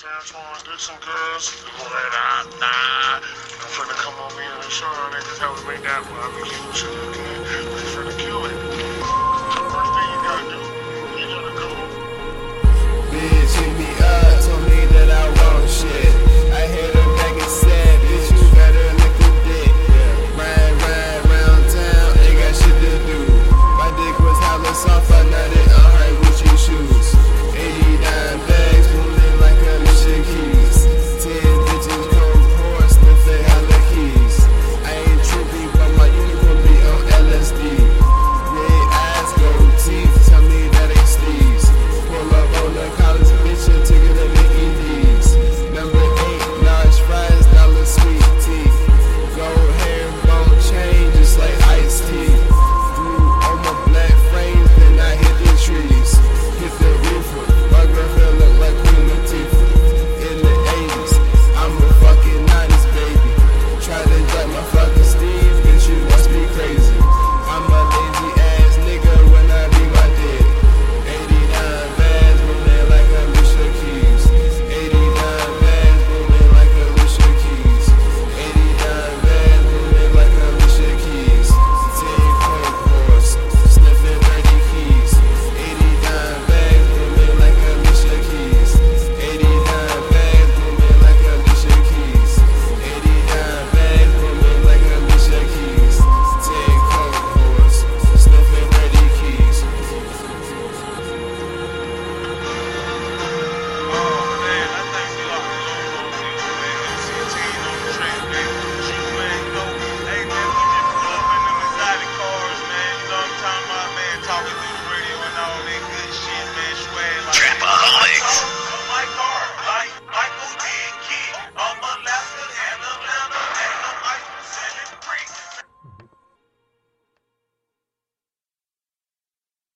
Terrence wanna dick some girls. What up, nah. I'm finna come on me and show niggas how we make that one. I be killing shit again. We finna kill it.